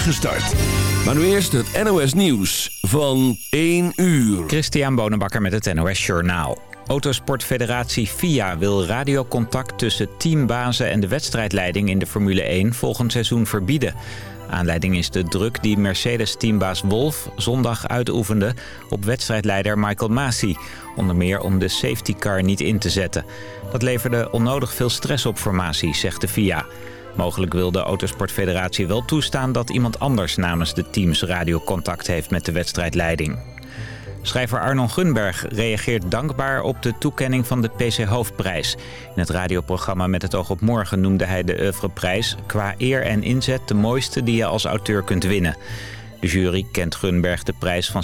start. Maar nu eerst het NOS Nieuws van 1 uur. Christian Bonenbakker met het NOS Journaal. Autosportfederatie FIA wil radiocontact tussen teambazen en de wedstrijdleiding in de Formule 1 volgend seizoen verbieden. Aanleiding is de druk die Mercedes-teambaas Wolf zondag uitoefende op wedstrijdleider Michael Masi. Onder meer om de safety car niet in te zetten. Dat leverde onnodig veel stress op voor Masi, zegt de FIA. Mogelijk wil de Autosportfederatie wel toestaan dat iemand anders namens de teams radiocontact heeft met de wedstrijdleiding. Schrijver Arnon Gunberg reageert dankbaar op de toekenning van de PC Hoofdprijs. In het radioprogramma Met het oog op morgen noemde hij de oeuvreprijs... qua eer en inzet de mooiste die je als auteur kunt winnen. De jury kent Gunberg de prijs van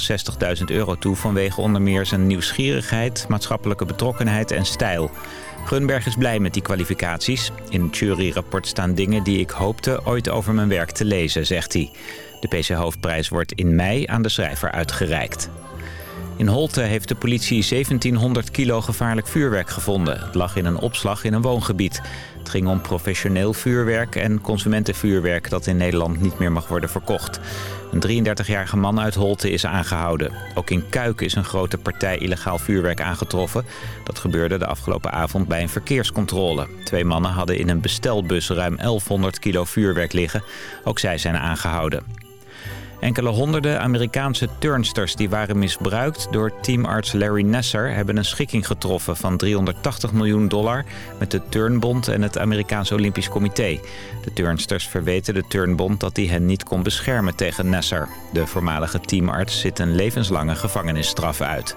60.000 euro toe... vanwege onder meer zijn nieuwsgierigheid, maatschappelijke betrokkenheid en stijl. Gunberg is blij met die kwalificaties. In het juryrapport staan dingen die ik hoopte ooit over mijn werk te lezen, zegt hij. De PC Hoofdprijs wordt in mei aan de schrijver uitgereikt. In Holte heeft de politie 1700 kilo gevaarlijk vuurwerk gevonden. Het lag in een opslag in een woongebied. Het ging om professioneel vuurwerk en consumentenvuurwerk dat in Nederland niet meer mag worden verkocht. Een 33-jarige man uit Holte is aangehouden. Ook in Kuik is een grote partij illegaal vuurwerk aangetroffen. Dat gebeurde de afgelopen avond bij een verkeerscontrole. Twee mannen hadden in een bestelbus ruim 1100 kilo vuurwerk liggen. Ook zij zijn aangehouden. Enkele honderden Amerikaanse turnsters die waren misbruikt door teamarts Larry Nasser hebben een schikking getroffen van 380 miljoen dollar met de Turnbond en het Amerikaanse Olympisch Comité. De turnsters verweten de Turnbond dat hij hen niet kon beschermen tegen Nasser. De voormalige teamarts zit een levenslange gevangenisstraf uit.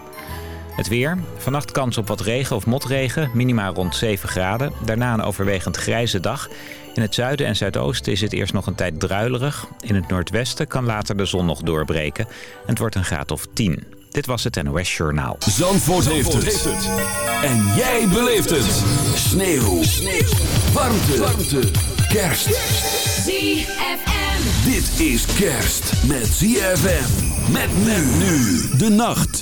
Het weer. Vannacht kans op wat regen of motregen. Minima rond 7 graden. Daarna een overwegend grijze dag. In het zuiden en zuidoosten is het eerst nog een tijd druilerig. In het noordwesten kan later de zon nog doorbreken. En het wordt een graad of 10. Dit was het NOS Journaal. Zandvoort, heeft, het. En jij beleeft het. Sneeuw. Sneeuw. Warmte. Warmte. Kerst. ZFM. Dit is kerst met ZFM. Met men nu de nacht.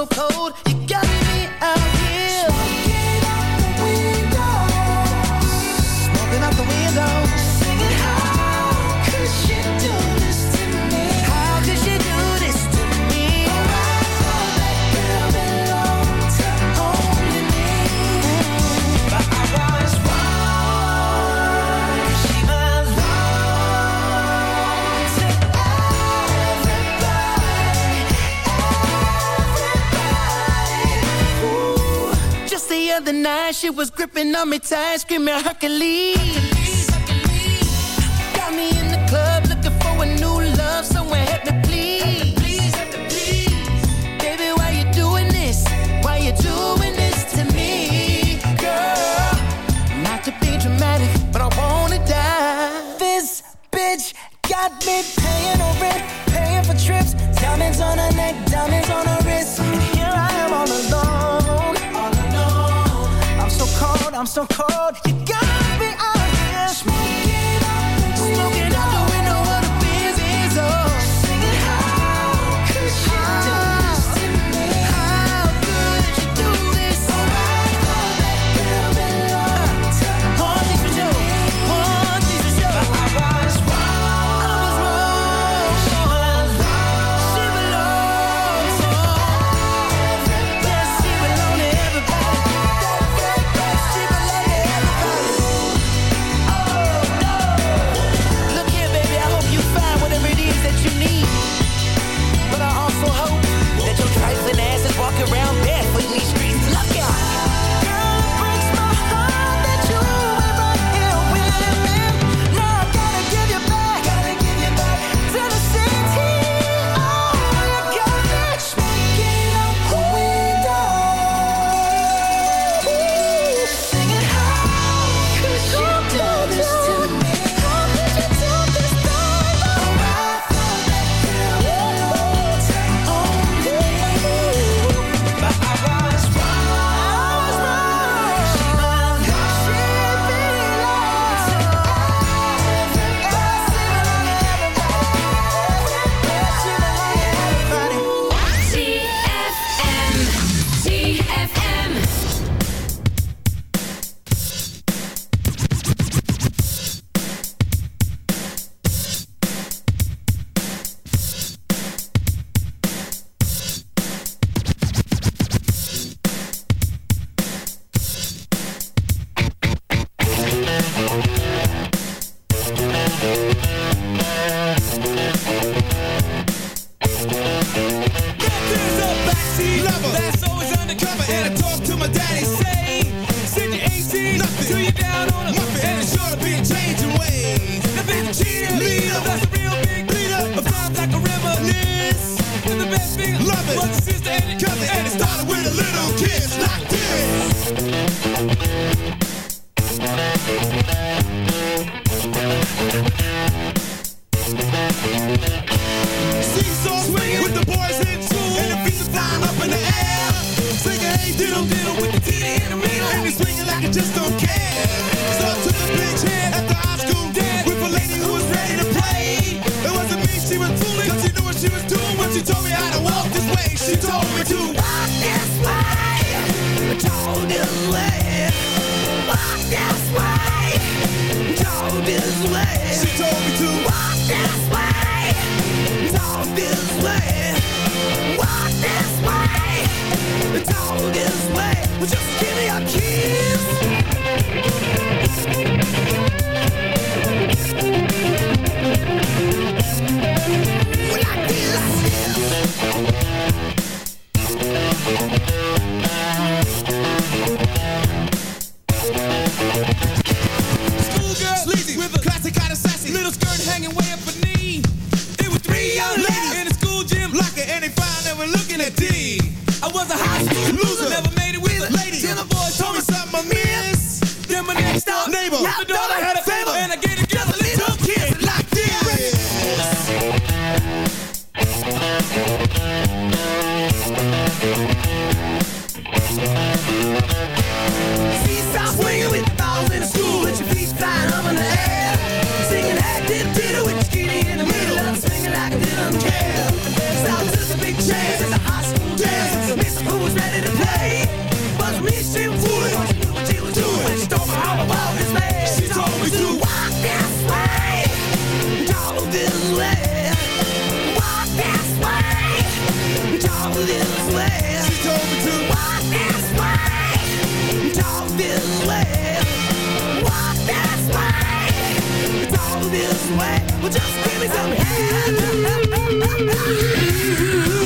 So cold. Other night, she was gripping on me tight, screaming Hercules. I'm so cold. You Cause it started with a little kiss way. Well, just give me some All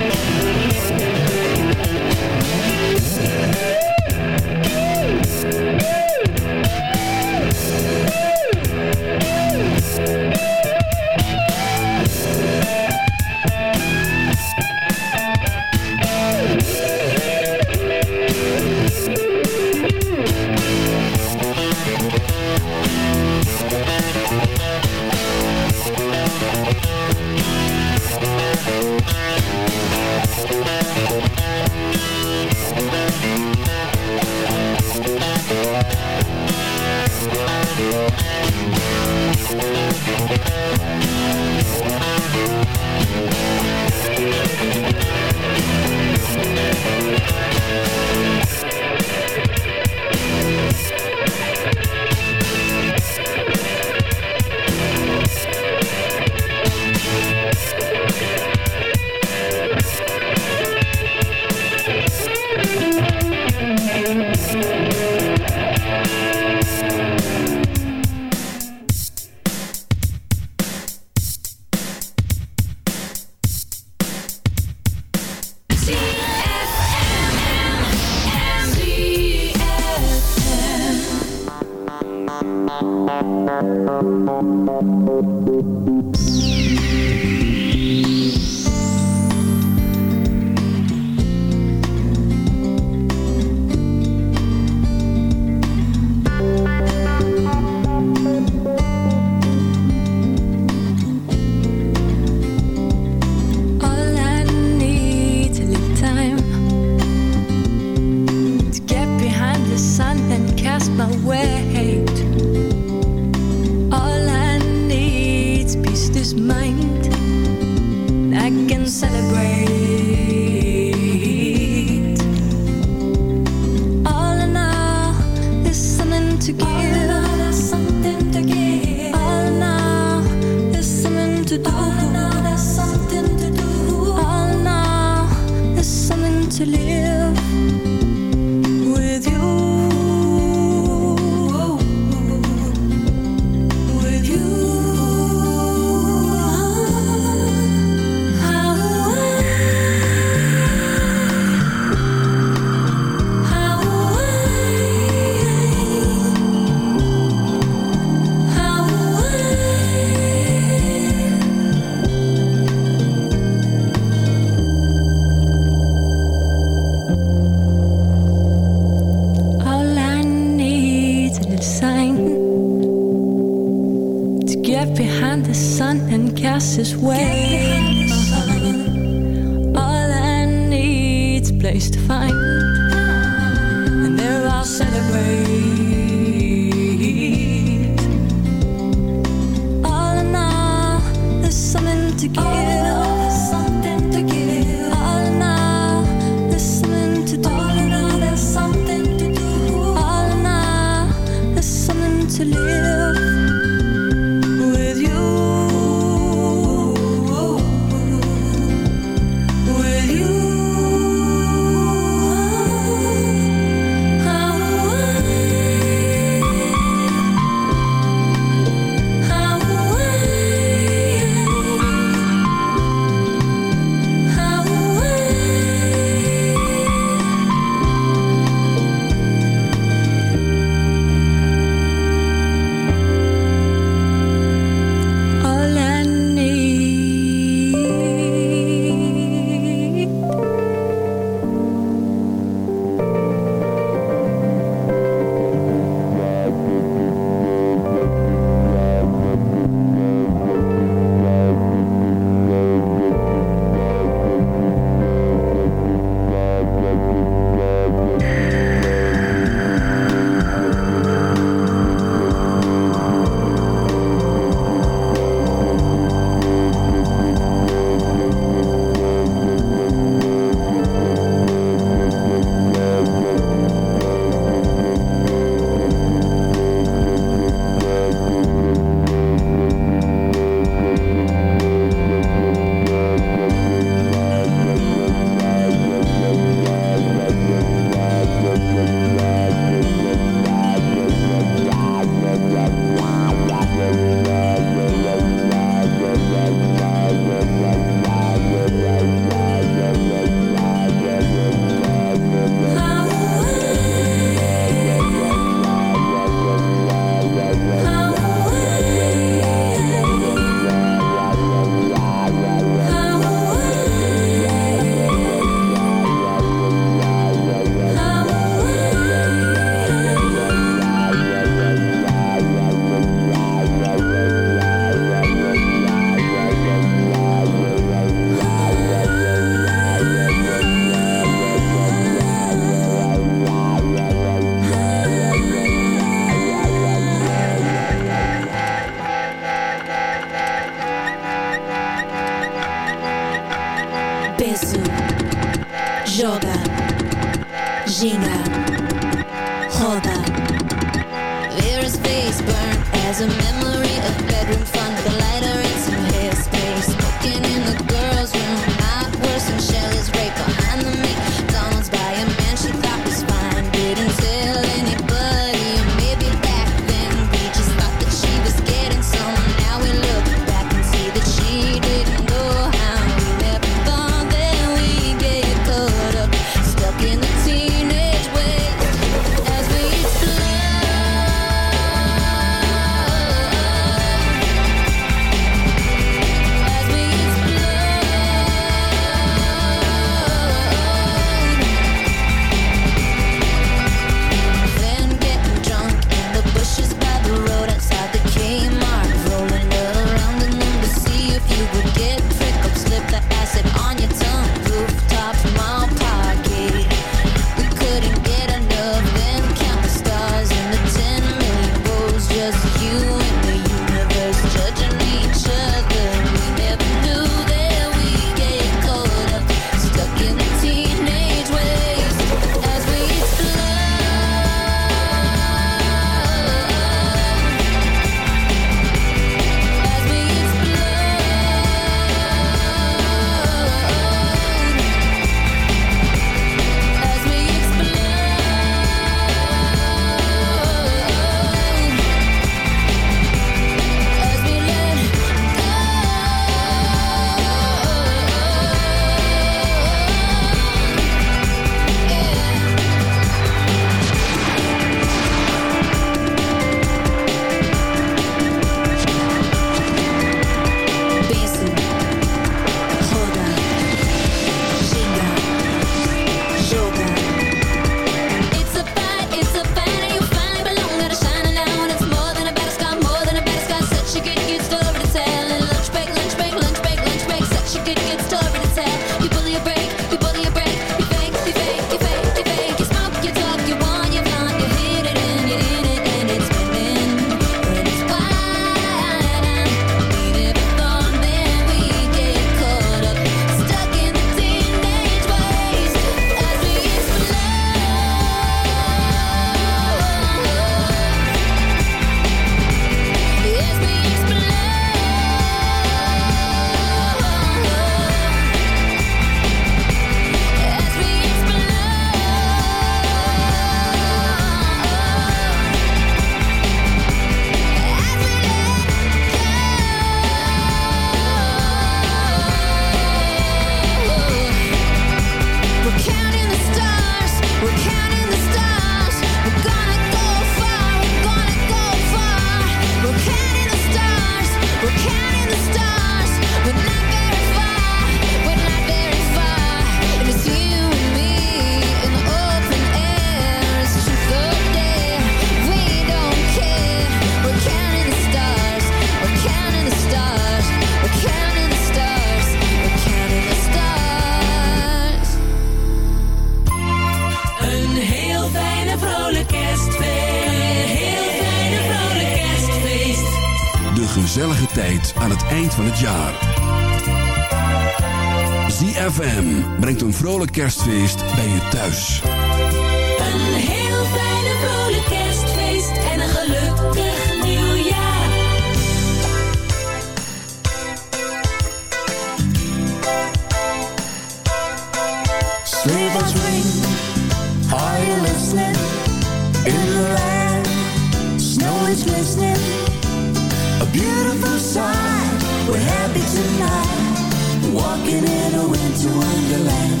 beautiful sight. We're happy tonight, walking in a winter wonderland.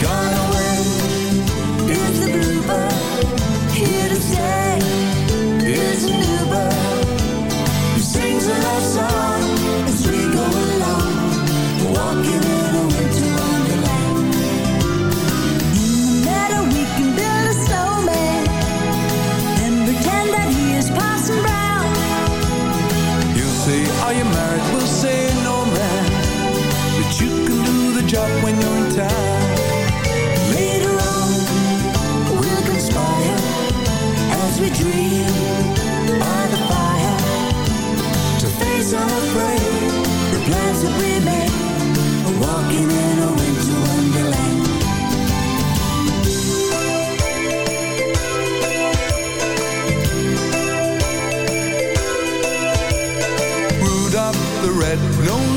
Gone away is the bluebird, here to stay.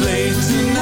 late tonight.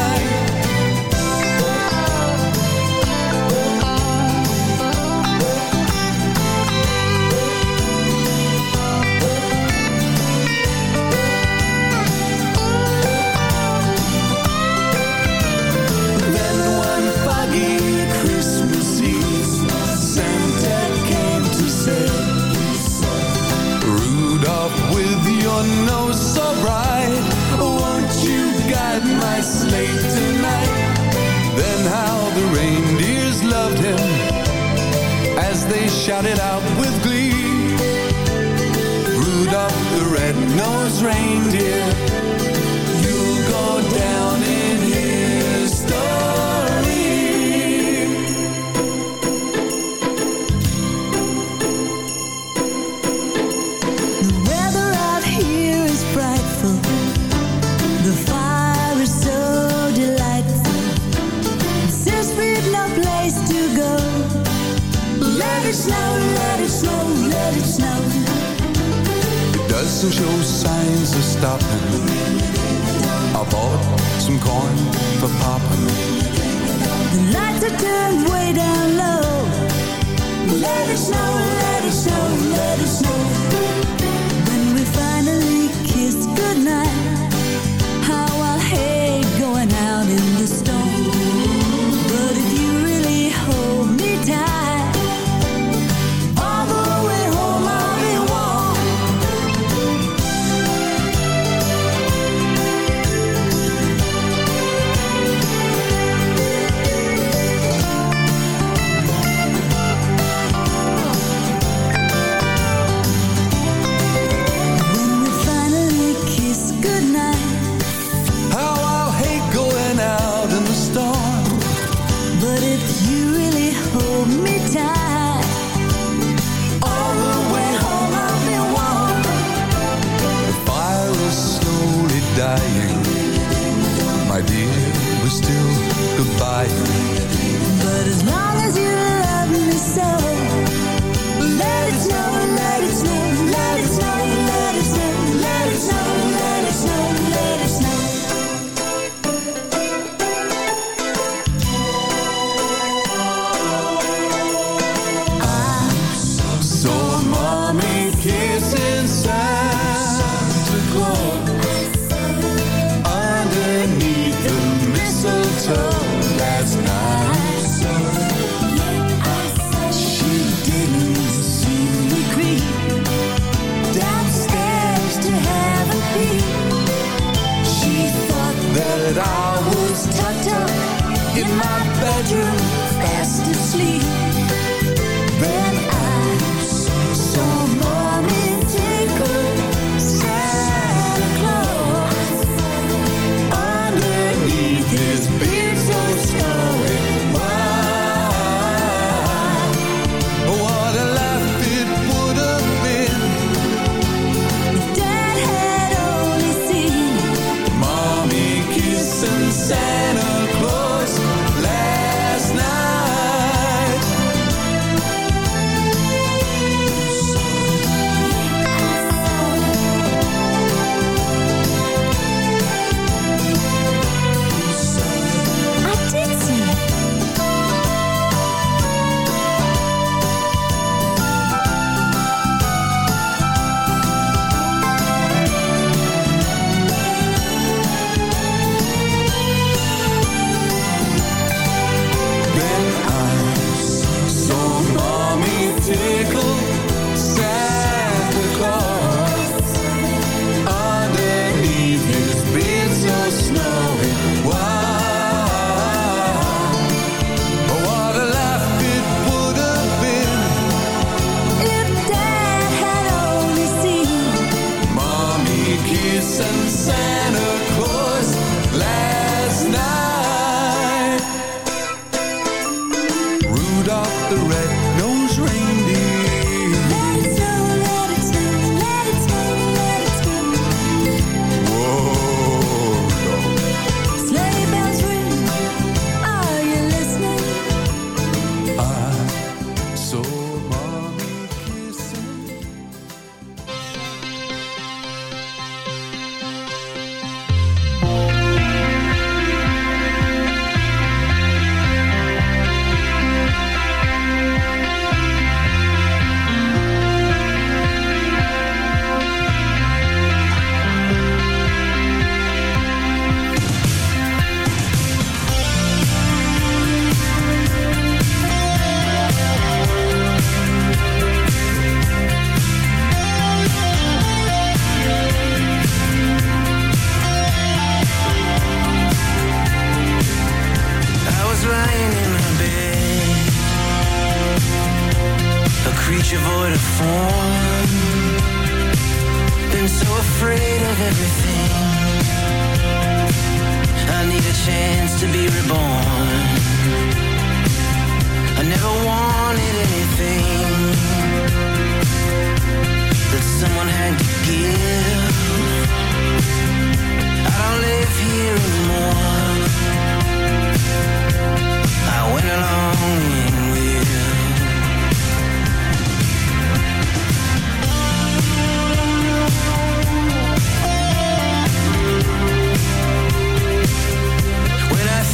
I never wanted anything that someone had to give. I don't live here anymore. I went along.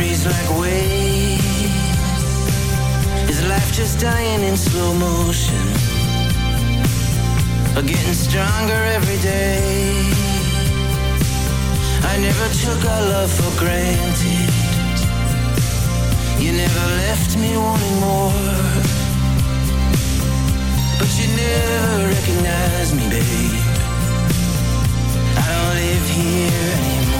memories like waves. Is life just dying in slow motion? Or getting stronger every day? I never took our love for granted. You never left me wanting more. But you never recognized me, babe. I don't live here anymore.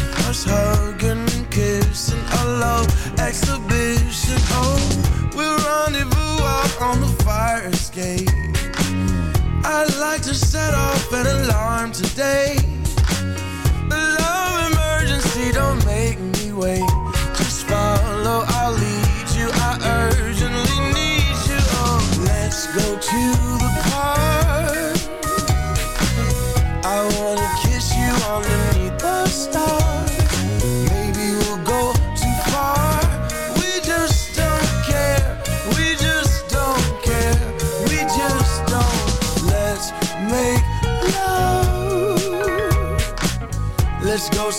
arms hugging and kissing A love exhibition. Oh, we'll rendezvous out on the fire escape. I'd like to set off an alarm today.